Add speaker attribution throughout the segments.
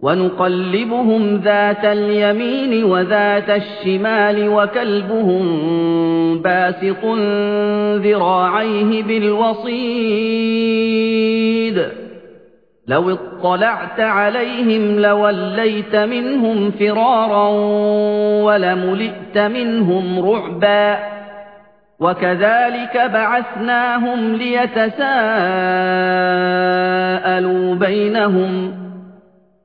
Speaker 1: وَنُقَلِّبُهُمْ ذَاتَ الْيَمِينِ وَذَاتَ الشِّمَالِ وَكَلْبُهُم بَاسِطٌ ذِرَاعَيْهِ بِالْوَصِيدِ. لَوِ اطَّلَعْتَ عَلَيْهِمْ لَوَلَّيْتَ مِنْهُمْ فِرَارًا وَلَمُلِئْتَ مِنْهُمْ رُعْبًا. وَكَذَلِكَ بَعَثْنَاهُمْ لِيَتَسَاءَلُوا بَيْنَهُمْ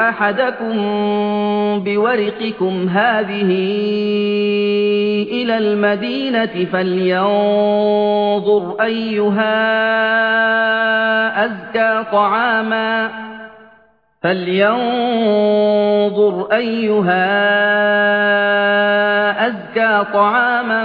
Speaker 1: أحدكم بورقكم هذه إلى المدينة فلينظر أيها أزكى طعاما فلينظر أيها أزكى طعاما